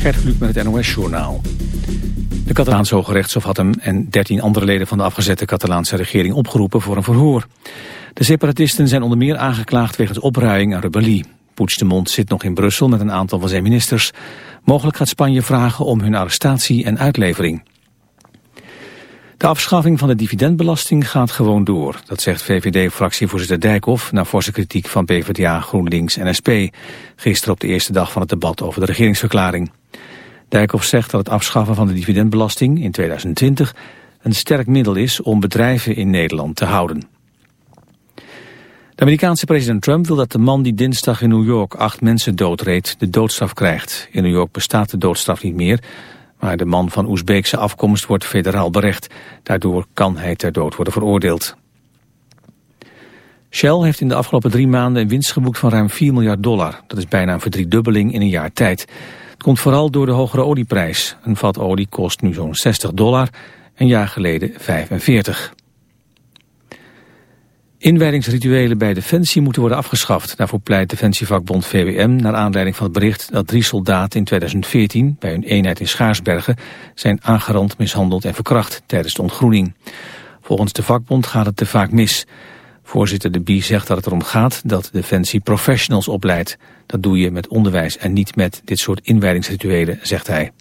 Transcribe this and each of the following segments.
Gert Kluk met het NOS-journaal. De Catalaanse Hoge Rechtshof had hem en 13 andere leden van de afgezette Catalaanse regering opgeroepen voor een verhoor. De separatisten zijn onder meer aangeklaagd wegens opruiing en rebellie. Puigdemont zit nog in Brussel met een aantal van zijn ministers. Mogelijk gaat Spanje vragen om hun arrestatie en uitlevering. De afschaffing van de dividendbelasting gaat gewoon door. Dat zegt VVD-fractievoorzitter Dijkhoff na forse kritiek van PvdA, GroenLinks en SP. Gisteren op de eerste dag van het debat over de regeringsverklaring. Dijkhoff zegt dat het afschaffen van de dividendbelasting in 2020 een sterk middel is om bedrijven in Nederland te houden. De Amerikaanse president Trump wil dat de man die dinsdag in New York acht mensen doodreed de doodstraf krijgt. In New York bestaat de doodstraf niet meer, maar de man van Oezbeekse afkomst wordt federaal berecht. Daardoor kan hij ter dood worden veroordeeld. Shell heeft in de afgelopen drie maanden een winst geboekt van ruim 4 miljard dollar. Dat is bijna een verdriedubbeling in een jaar tijd. Het komt vooral door de hogere olieprijs. Een vat olie kost nu zo'n 60 dollar, een jaar geleden 45. Inwijdingsrituelen bij Defensie moeten worden afgeschaft. Daarvoor pleit Defensievakbond VWM naar aanleiding van het bericht dat drie soldaten in 2014 bij hun eenheid in Schaarsbergen zijn aangerand, mishandeld en verkracht tijdens de ontgroening. Volgens de vakbond gaat het te vaak mis. Voorzitter De Bie zegt dat het erom gaat dat Defensie professionals opleidt. Dat doe je met onderwijs en niet met dit soort inwijdingsrituelen, zegt hij.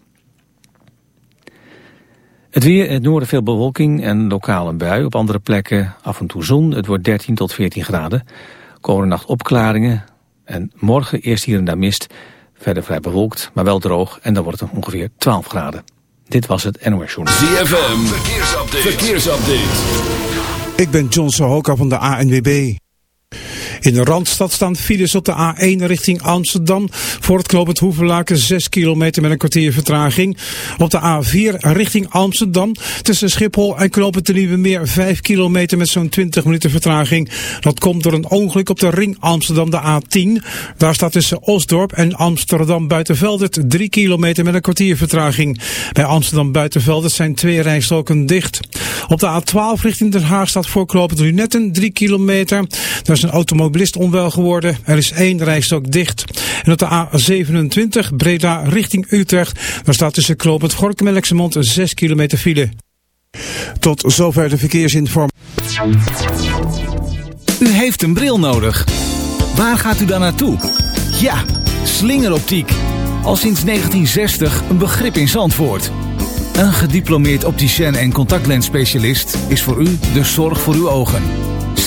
Het weer, in het noorden veel bewolking en lokaal een bui. Op andere plekken af en toe zon. Het wordt 13 tot 14 graden. Komende nacht opklaringen. En morgen eerst hier en daar mist. Verder vrij bewolkt, maar wel droog. En dan wordt het ongeveer 12 graden. Dit was het NOS Journal. ZFM, verkeersupdate. verkeersupdate. Ik ben John Sohoka van de ANWB. In de Randstad staan files op de A1 richting Amsterdam. Voor het knooppunt Hoevelaken 6 kilometer met een kwartier vertraging. Op de A4 richting Amsterdam tussen Schiphol en knooppunt de Nieuwe Meer 5 kilometer met zo'n 20 minuten vertraging. Dat komt door een ongeluk op de ring Amsterdam de A10. Daar staat tussen Osdorp en Amsterdam Buitenveldert 3 kilometer met een kwartier vertraging. Bij Amsterdam Buitenveldert zijn twee rijstroken dicht. Op de A12 richting Den Haag staat voor knooppunt Lunetten 3 kilometer. Daar is een automobilist automobilist onwel geworden. Er is één rijstok dicht. En op de A27 Breda richting Utrecht. Daar staat tussen Kloopend Gorkum en Lexemond 6 kilometer file. Tot zover de verkeersinformatie. U heeft een bril nodig. Waar gaat u dan naartoe? Ja, slingeroptiek. Al sinds 1960 een begrip in Zandvoort. Een gediplomeerd opticien en contactlensspecialist is voor u de zorg voor uw ogen.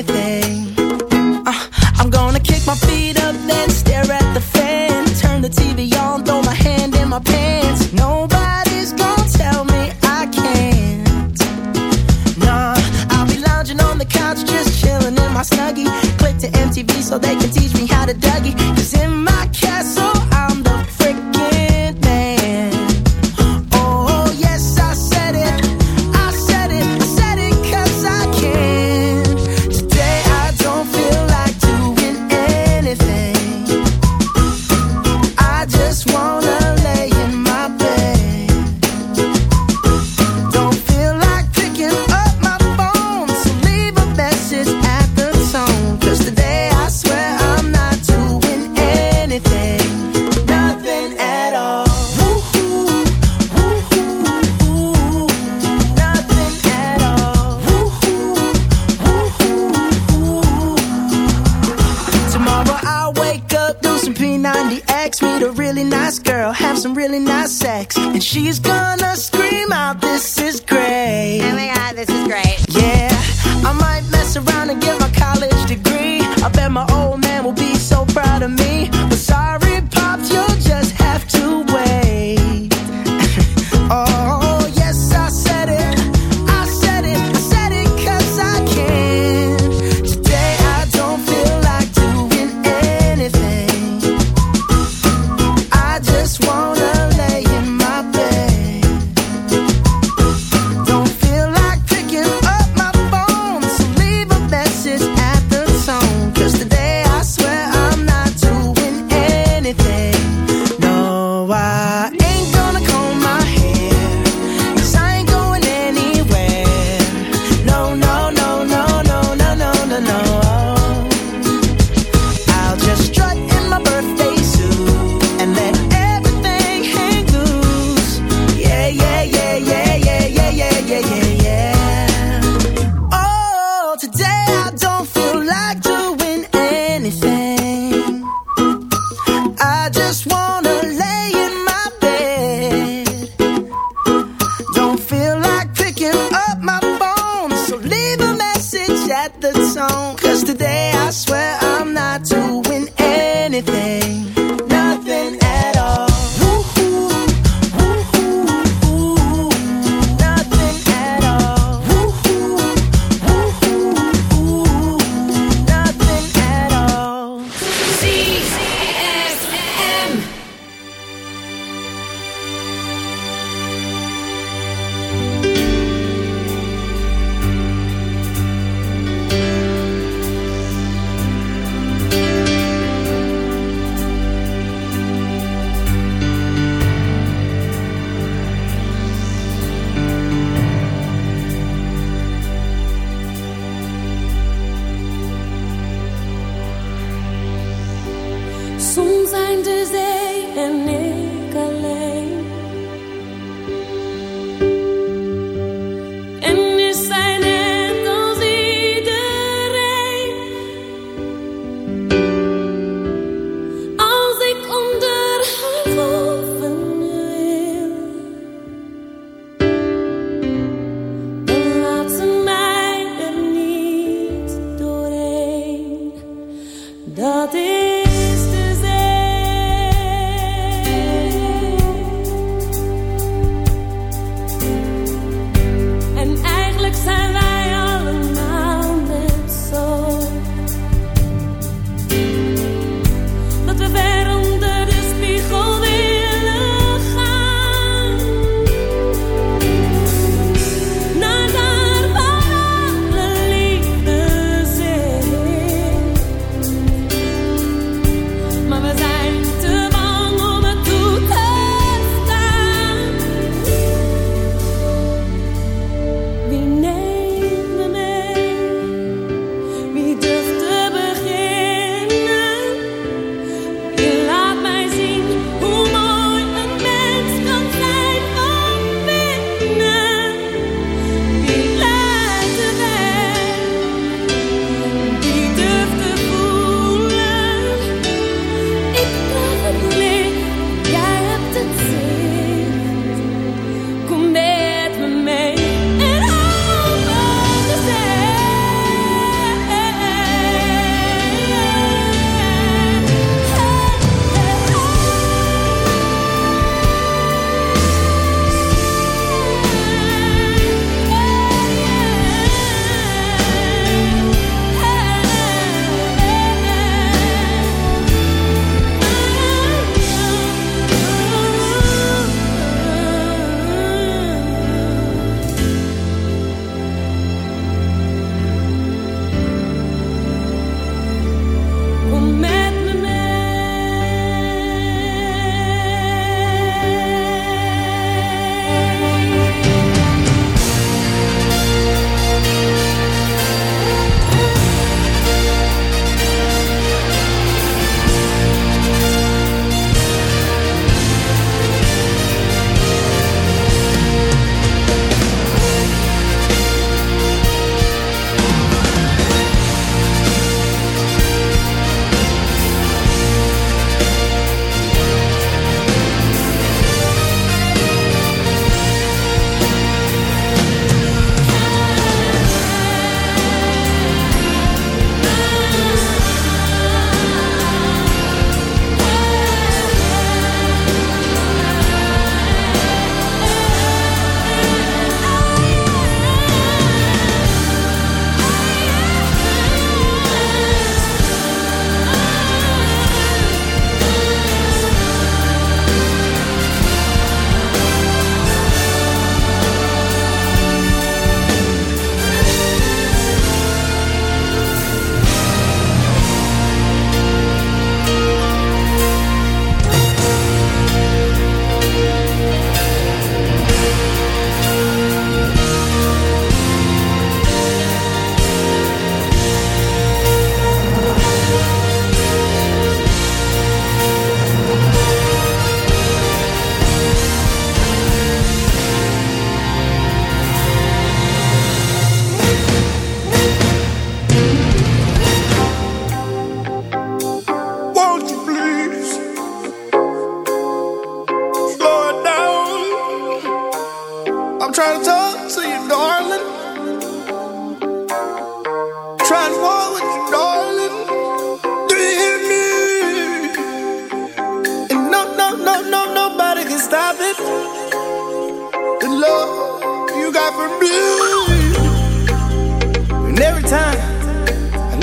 anything.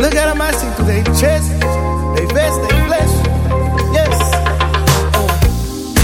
look at them, I see through their chest, they vest, they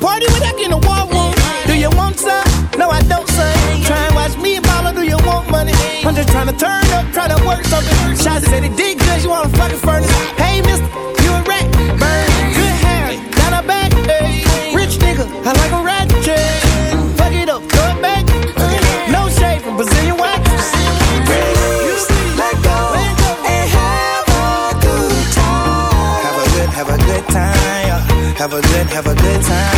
Party without getting a war room. Do you want some? No, I don't, son. Try and watch me and mama, do you want money? I'm just trying to turn up, try to work something. Shots said it did good, you want a fucking furnace. Hey, mister, you a rat. Burn, good hair, down her back. Hey. Rich nigga, I like a rat. Fuck it up, throw back. No shade from Brazilian wax. Let go and have a good time. Have a good, have a good time. Have a good, have a good time.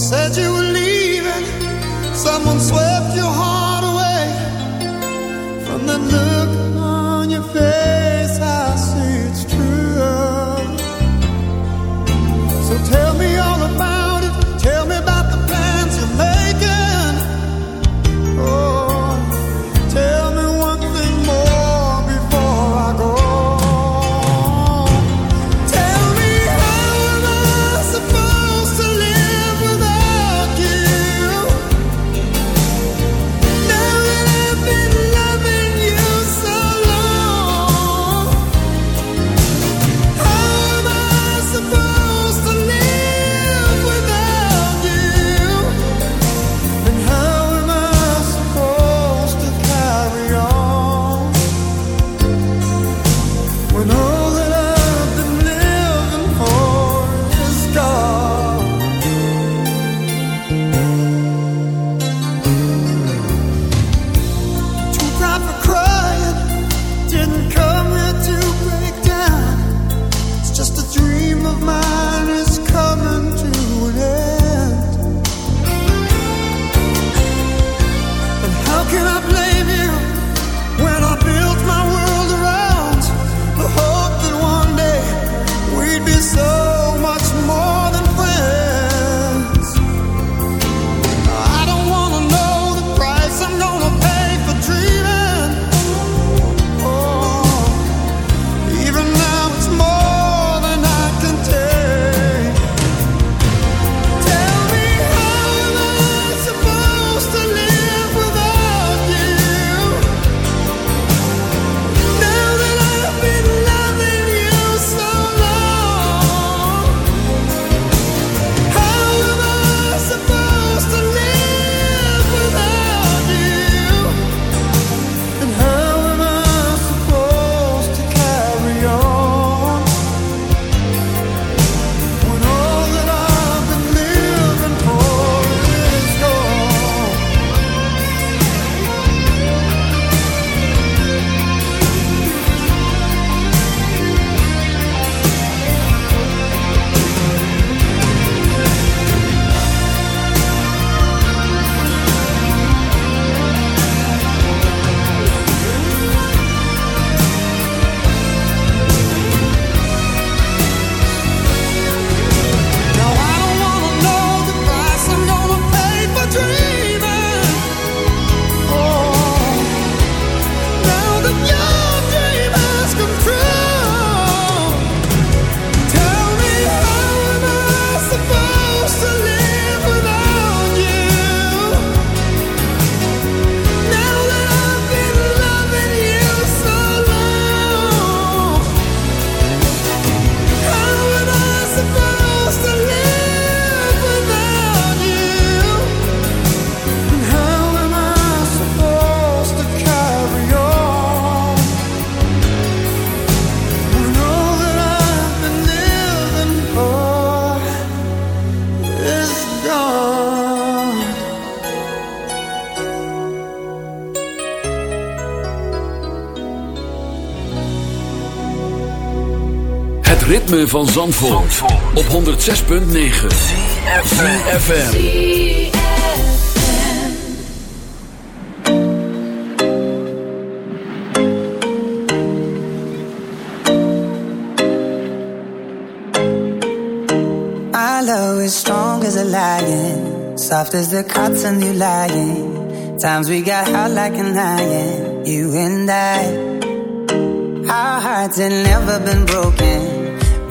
said you were leaving. Someone swept your heart. ritme van Zandvoort, Zandvoort. op 106.9 CFFM I love is strong as a lion Soft as the cotton you lying. Times we got hot like an iron You and I. Our hearts had never been broken.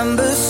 September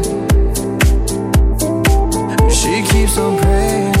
Keeps on praying.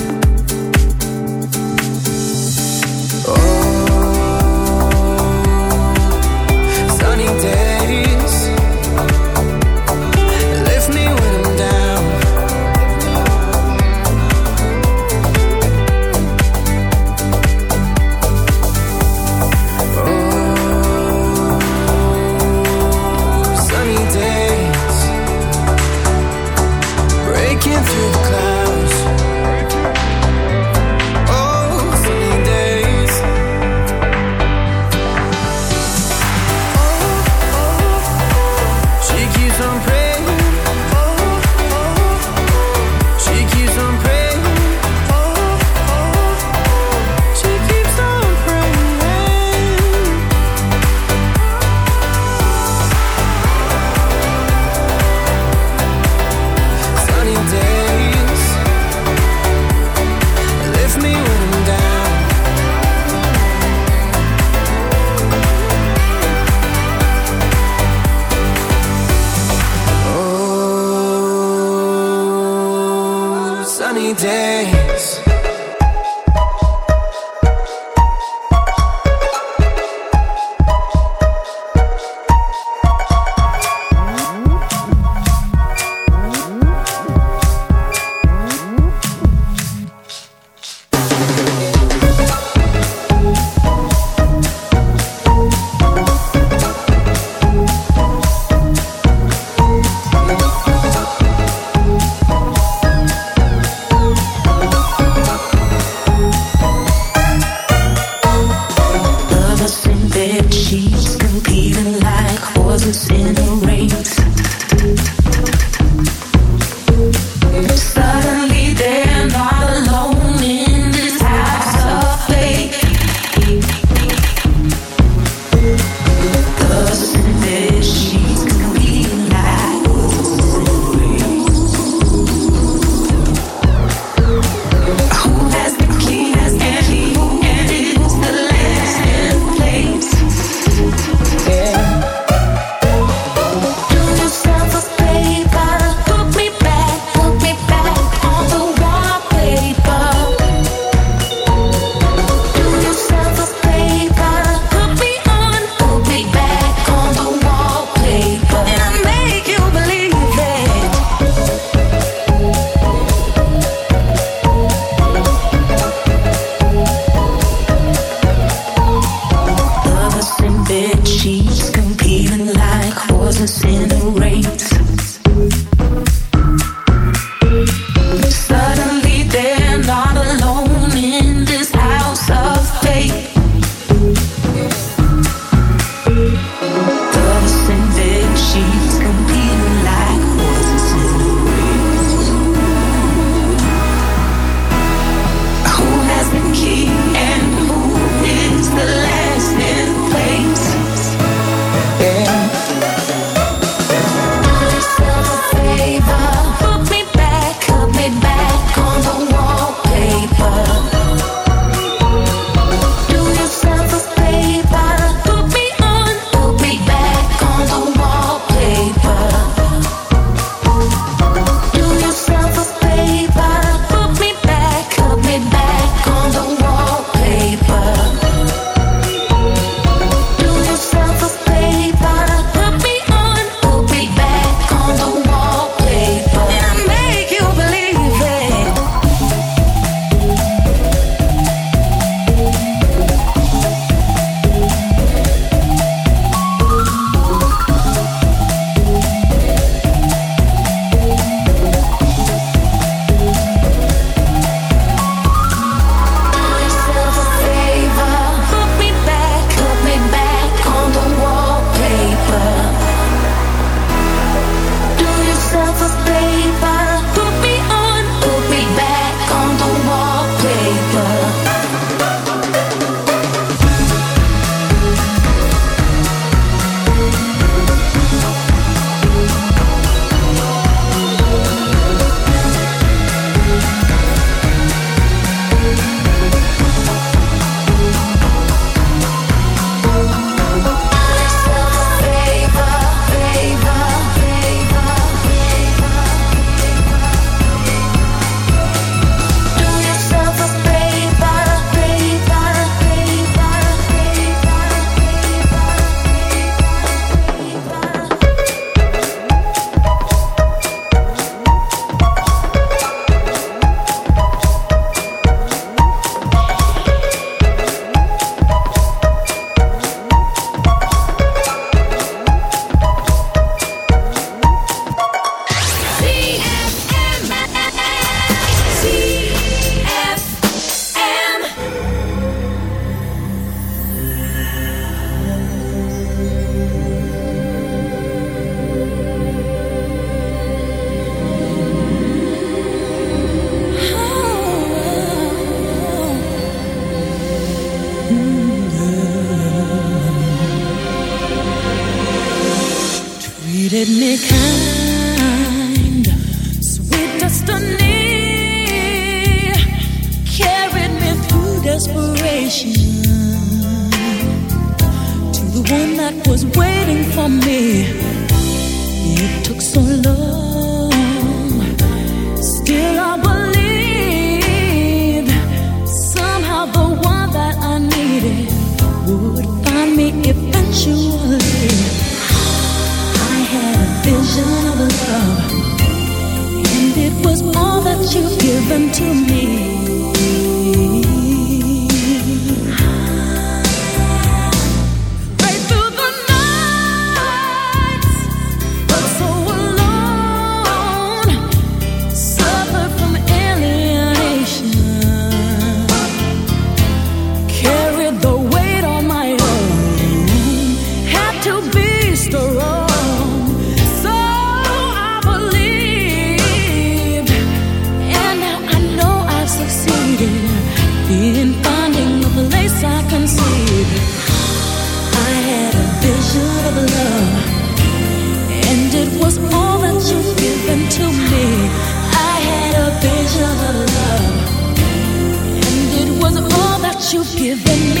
You've given me.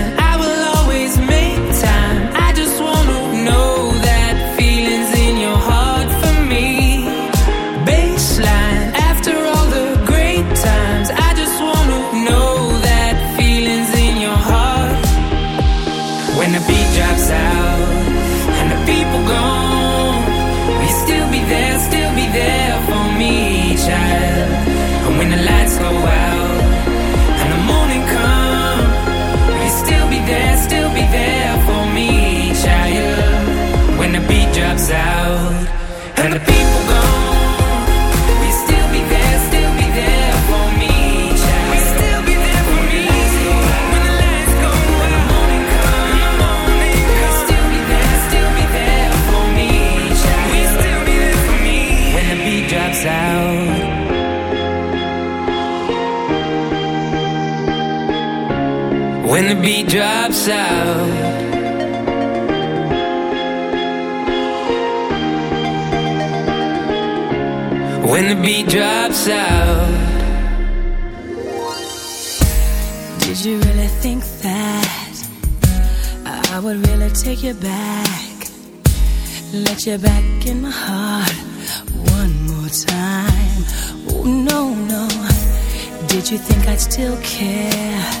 When the beat drops out. When the beat drops out. Did you really think that I would really take you back? Let you back in my heart one more time. Oh, no, no. Did you think I'd still care?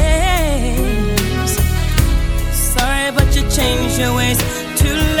Changed your ways. Too